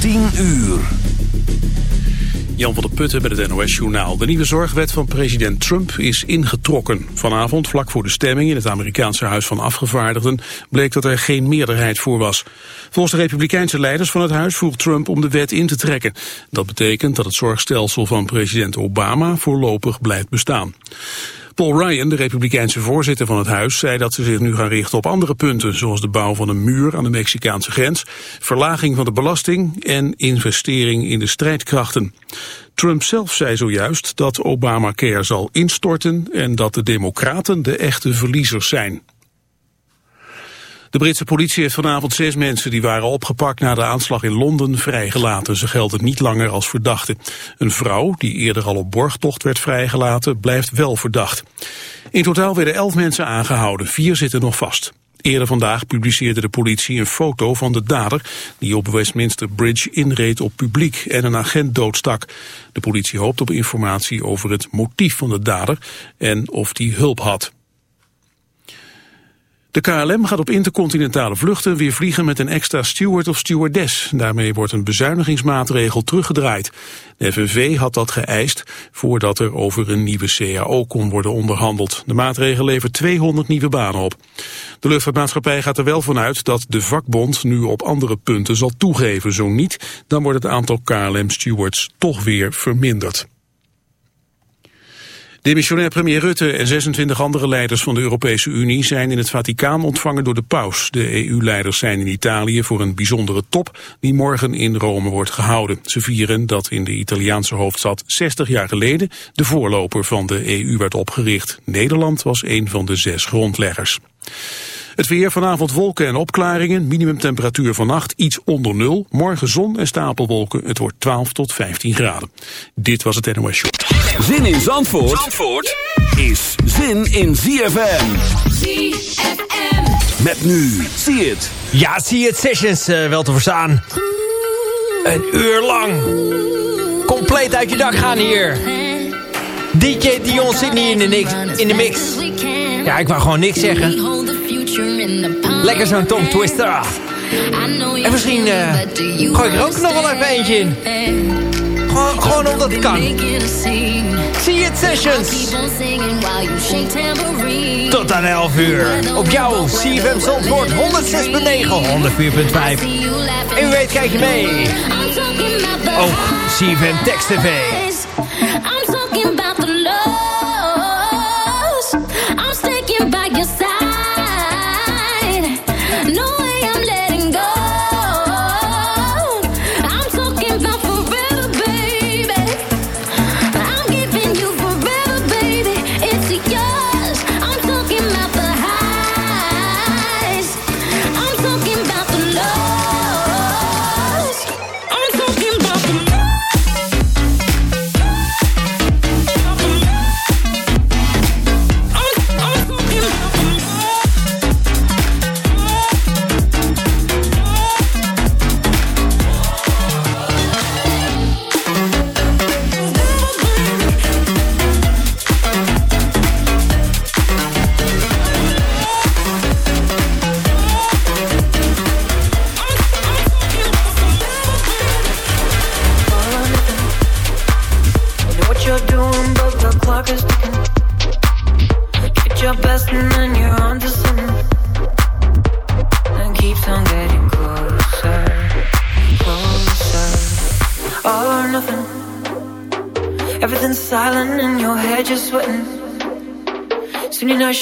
10 uur. Jan van der Putten bij het NOS-journaal. De nieuwe zorgwet van president Trump is ingetrokken. Vanavond, vlak voor de stemming in het Amerikaanse Huis van Afgevaardigden... bleek dat er geen meerderheid voor was. Volgens de republikeinse leiders van het huis vroeg Trump om de wet in te trekken. Dat betekent dat het zorgstelsel van president Obama voorlopig blijft bestaan. Paul Ryan, de republikeinse voorzitter van het huis, zei dat ze zich nu gaan richten op andere punten, zoals de bouw van een muur aan de Mexicaanse grens, verlaging van de belasting en investering in de strijdkrachten. Trump zelf zei zojuist dat Obamacare zal instorten en dat de democraten de echte verliezers zijn. De Britse politie heeft vanavond zes mensen die waren opgepakt na de aanslag in Londen vrijgelaten. Ze gelden niet langer als verdachten. Een vrouw, die eerder al op borgtocht werd vrijgelaten, blijft wel verdacht. In totaal werden elf mensen aangehouden, vier zitten nog vast. Eerder vandaag publiceerde de politie een foto van de dader... die op Westminster Bridge inreed op publiek en een agent doodstak. De politie hoopt op informatie over het motief van de dader... en of die hulp had. De KLM gaat op intercontinentale vluchten weer vliegen met een extra steward of stewardess. Daarmee wordt een bezuinigingsmaatregel teruggedraaid. De FNV had dat geëist voordat er over een nieuwe CAO kon worden onderhandeld. De maatregel levert 200 nieuwe banen op. De luchtvaartmaatschappij gaat er wel vanuit dat de vakbond nu op andere punten zal toegeven. Zo niet, dan wordt het aantal KLM-stewards toch weer verminderd. Demissionair premier Rutte en 26 andere leiders van de Europese Unie zijn in het Vaticaan ontvangen door de paus. De EU-leiders zijn in Italië voor een bijzondere top die morgen in Rome wordt gehouden. Ze vieren dat in de Italiaanse hoofdstad 60 jaar geleden de voorloper van de EU werd opgericht. Nederland was een van de zes grondleggers. Het weer vanavond wolken en opklaringen. Minimumtemperatuur vannacht iets onder nul. Morgen zon en stapelwolken. Het wordt 12 tot 15 graden. Dit was het NOS Show. Zin in Zandvoort, Zandvoort is zin in ZFM. ZFM. Met nu. Zie het. Ja, zie het sessions uh, wel te verstaan. Een uur lang. Compleet uit je dak gaan hier. DJ Dion Sydney in de, mix, in de mix. Ja, ik wou gewoon niks zeggen. Lekker zo'n tong twister. En misschien uh, gooi ik er ook nog wel even eentje in. Gewoon, gewoon omdat het kan. See it sessions. Tot aan 11 uur. Op jouw CFM Zandvoort 106.9, 104.5. En u weet, kijk je mee. Ook CFM Text TV.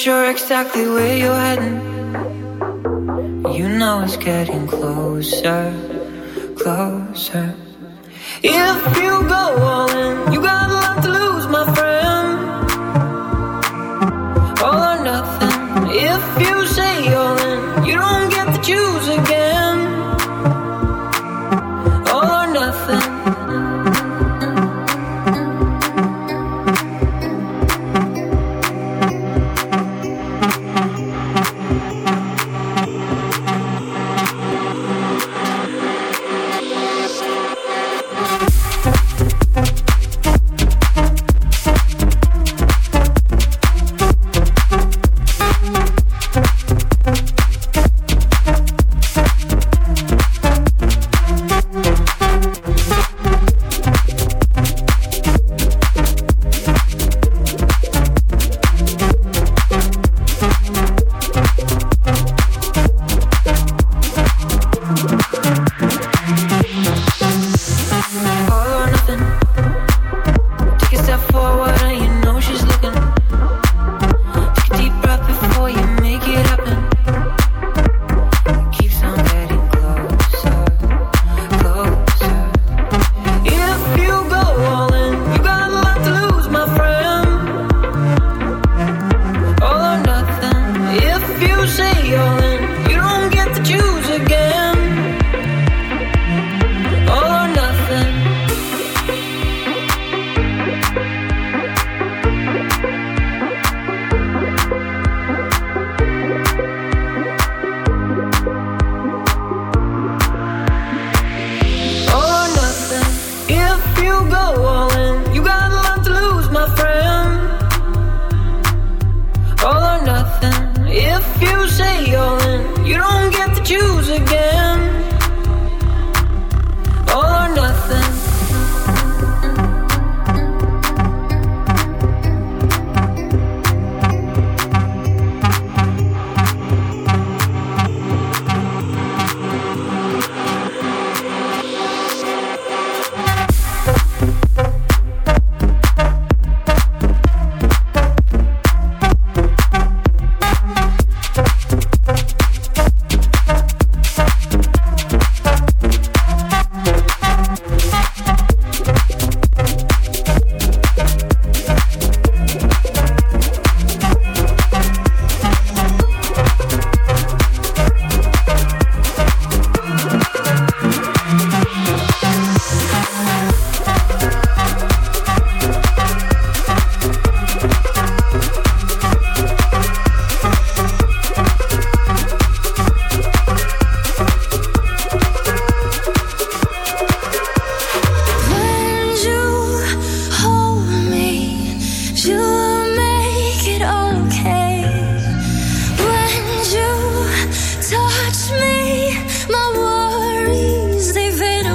Sure exactly where you're heading. You know it's getting closer, closer. If you go all in, you got a lot to lose, my friend. If you say all in, you don't get to choose again.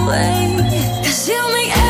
To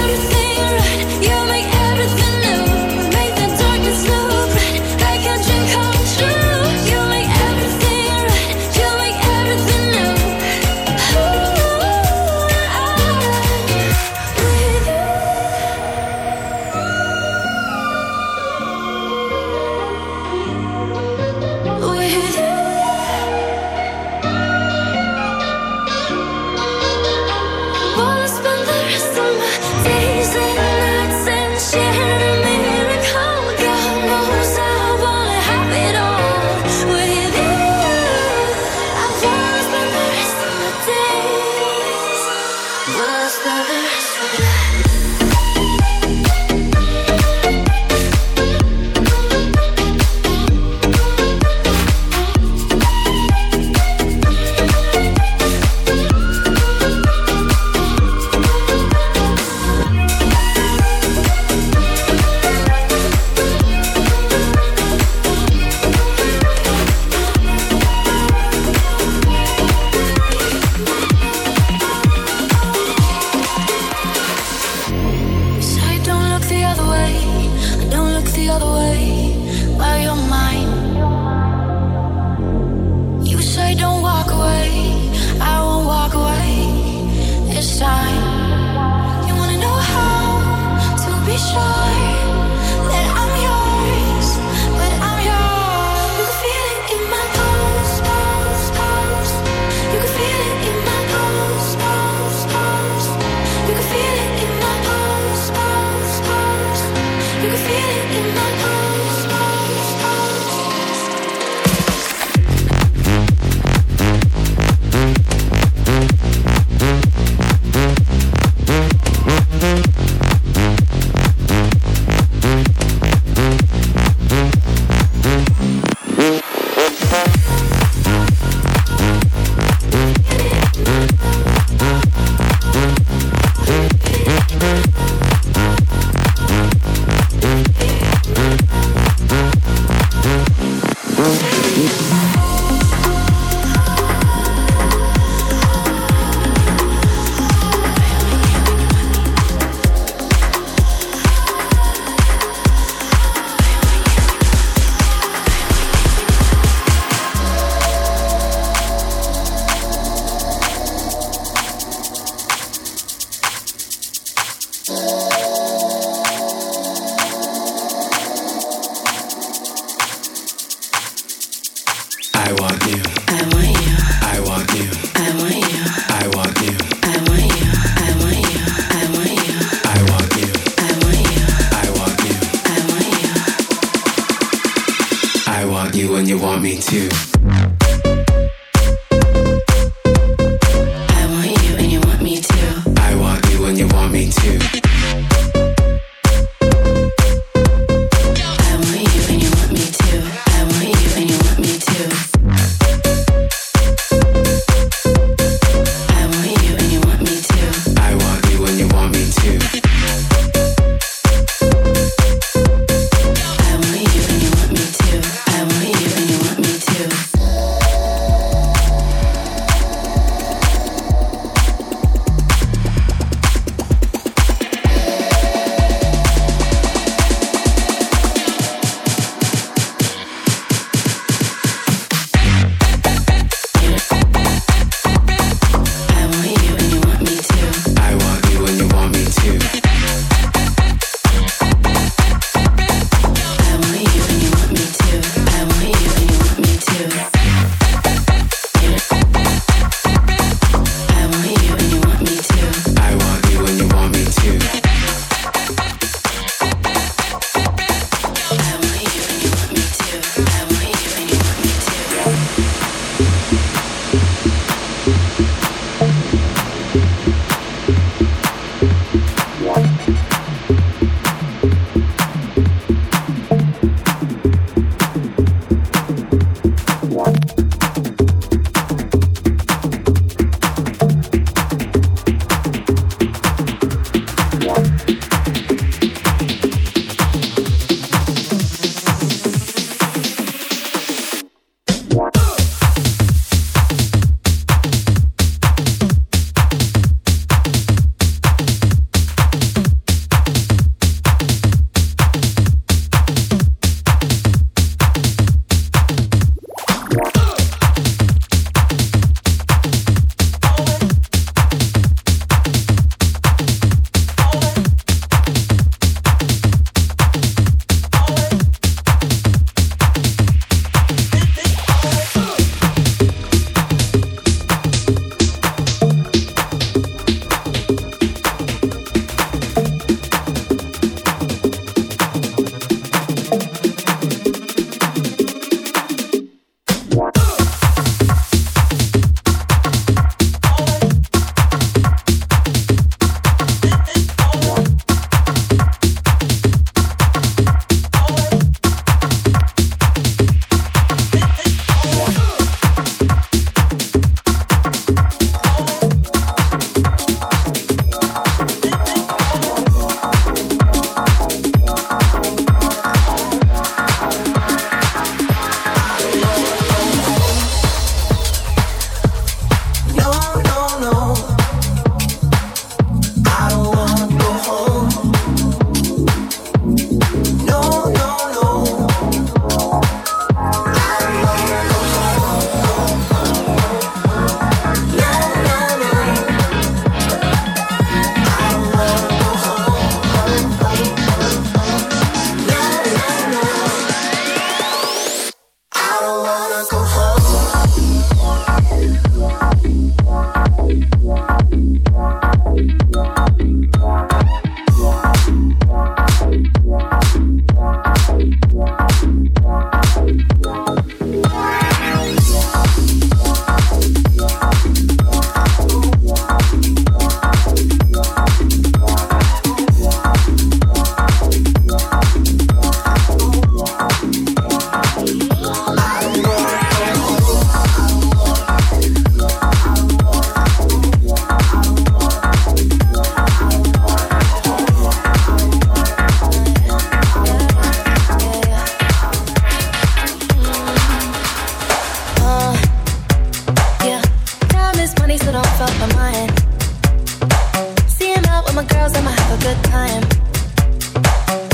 my girls, I'ma have a good time.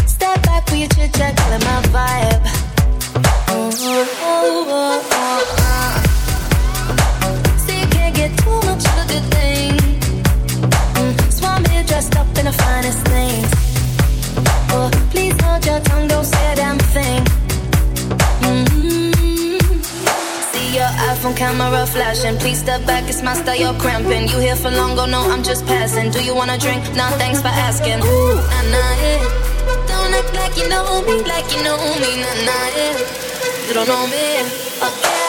Step back with your chit chat, calling my vibe. Oh, oh, oh, oh, oh. oh. See, you can't get too much of a good thing. Mm, Swam so here dressed up in the finest things. Oh, please hold your tongue, don't say camera flashing. Please step back, it's my style, you're cramping. You here for long, oh no, I'm just passing. Do you wanna drink? Nah, thanks for asking. Ooh, nah, nah, yeah. Don't act like you know me, like you know me, nah, nah, yeah. You don't know me, uh, okay.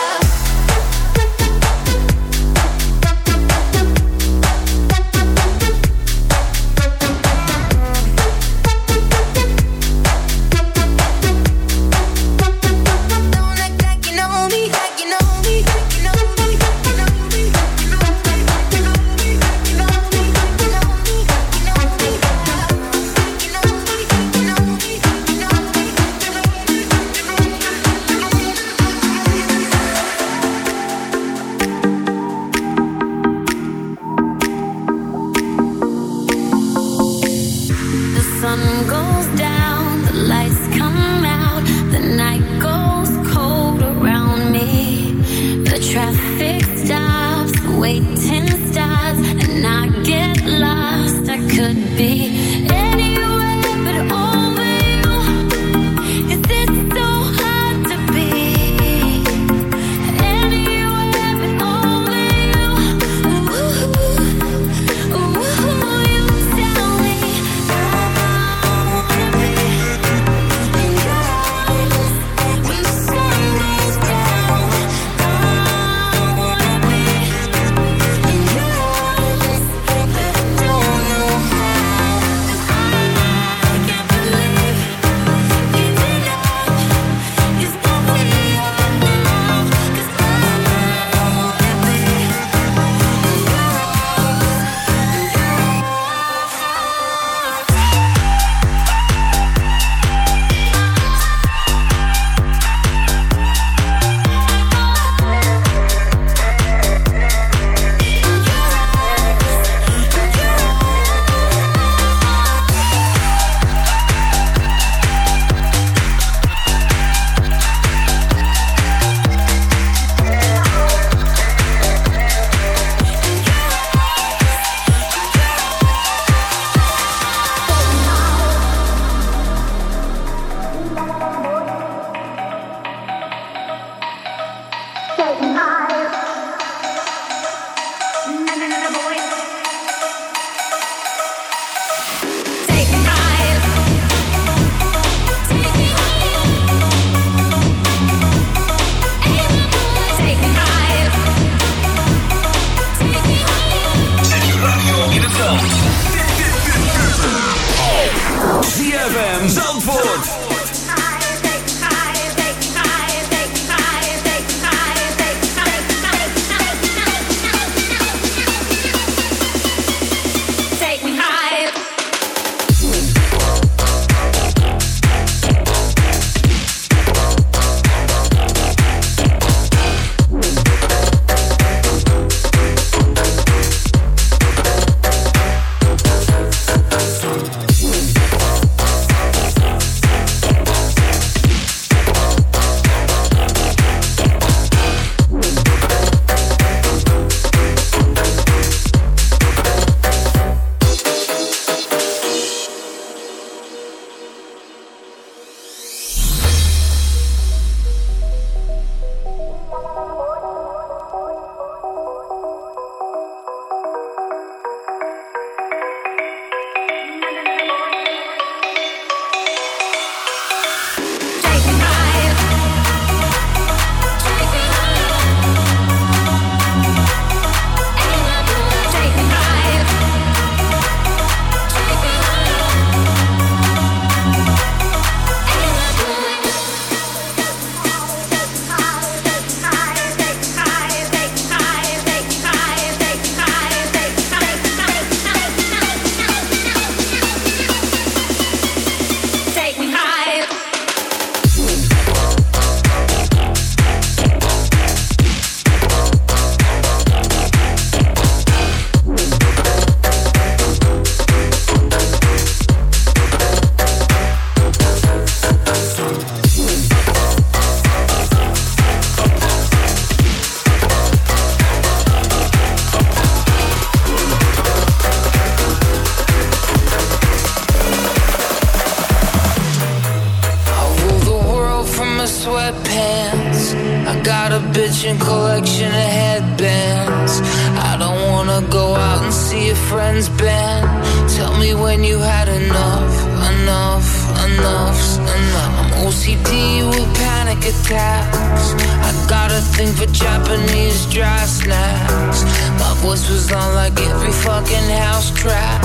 for Japanese dry snacks. My voice was on like every fucking house track.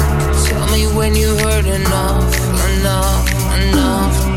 Tell me when you heard enough, enough, enough.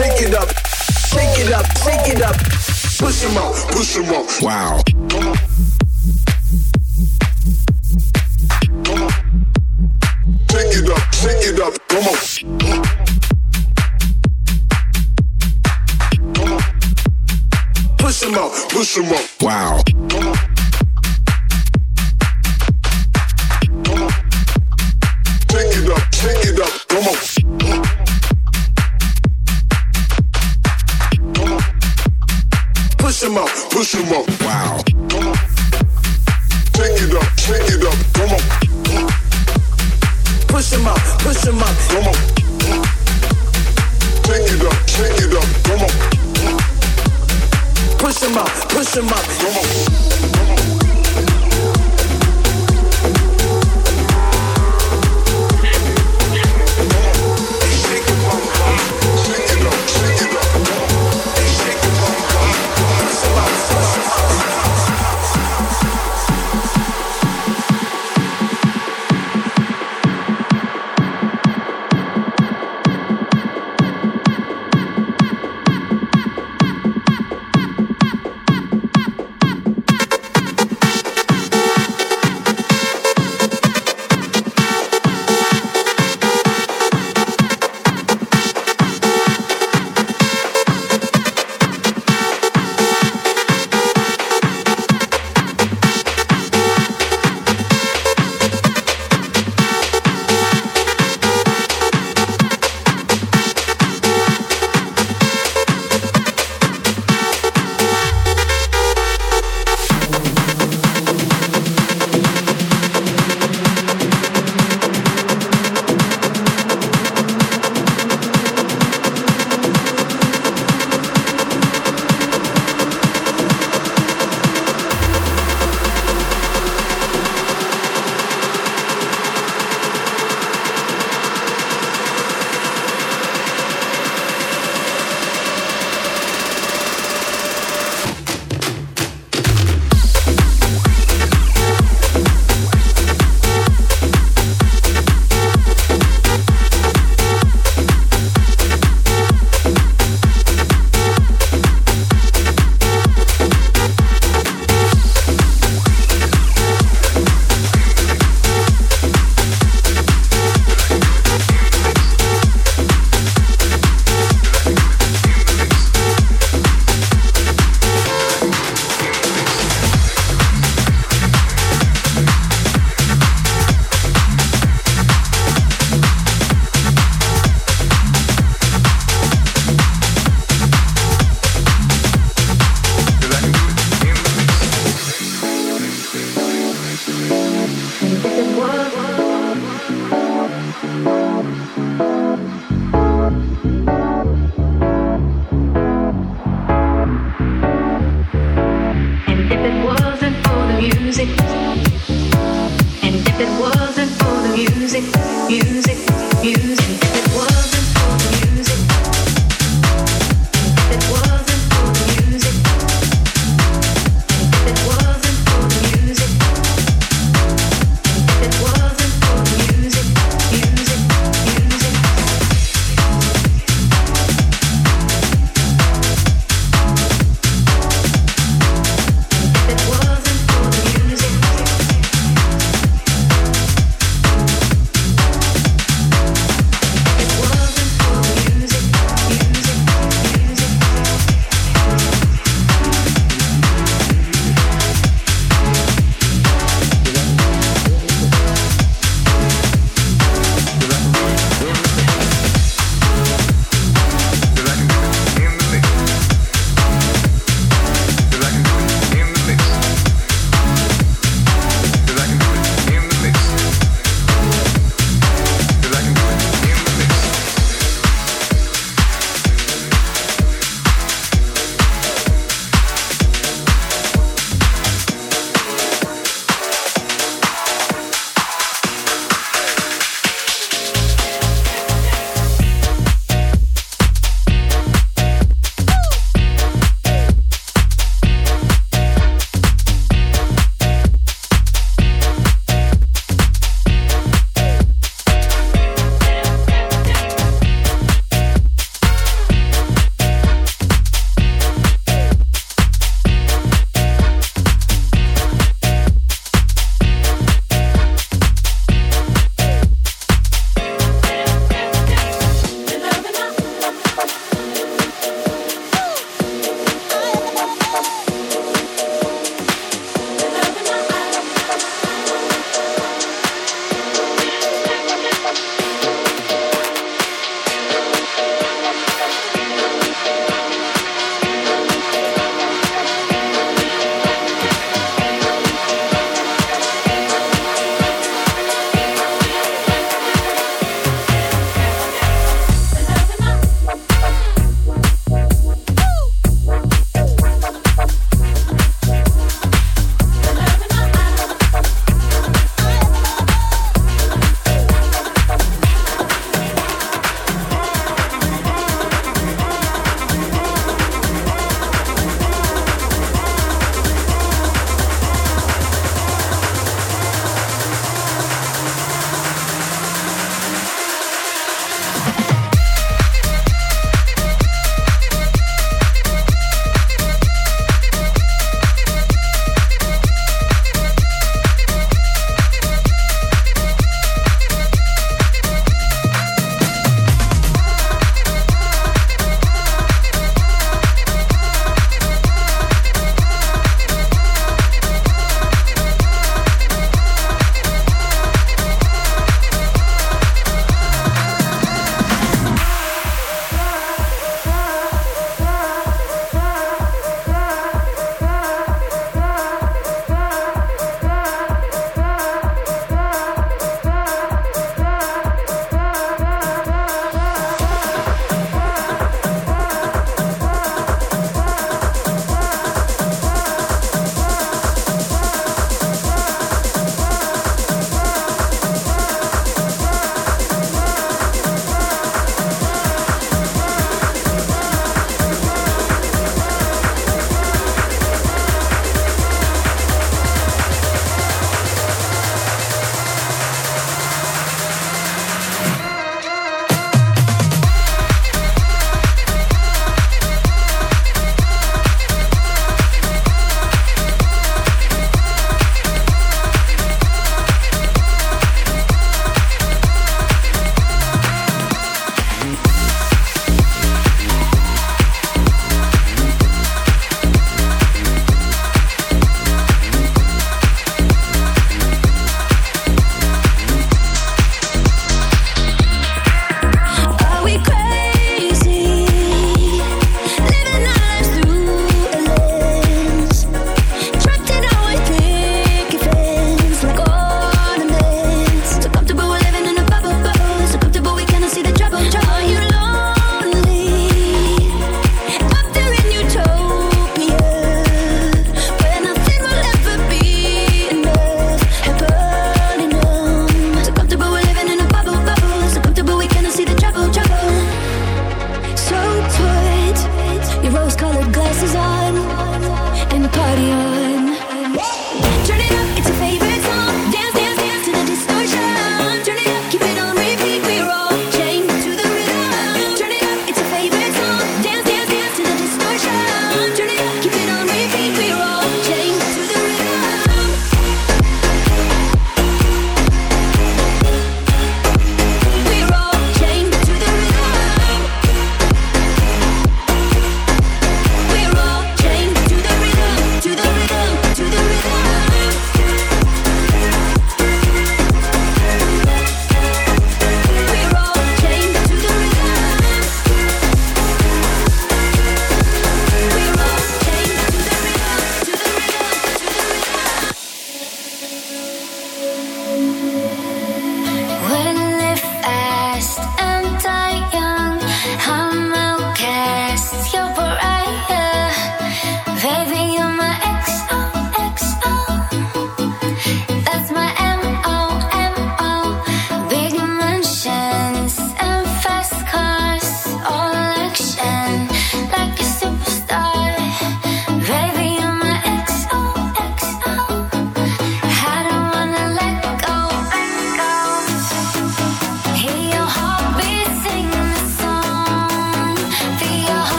shake it up, shake it up, shake it up. Push him out, push him out. Wow. Shake it up, shake it up, come on. Push him out, push him up. Wow.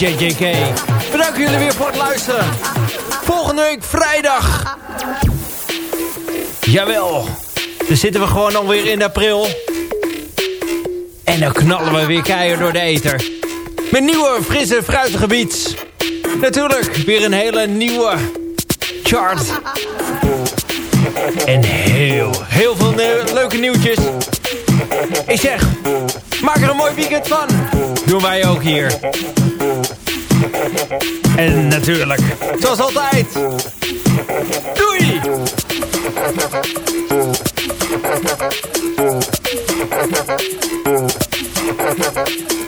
Mijzelf, DJ JK. Bedankt jullie weer voor het luisteren. Volgende week vrijdag. Jawel. Dan zitten we gewoon alweer in april. En dan knallen we weer keihard door de ether. Met nieuwe, frisse, fruitige beats. Natuurlijk, weer een hele nieuwe chart. En heel, heel veel leuke nieuwtjes. Ik zeg, maak er een mooi weekend van. Doen wij ook hier. En natuurlijk, zoals altijd. Doei! Tot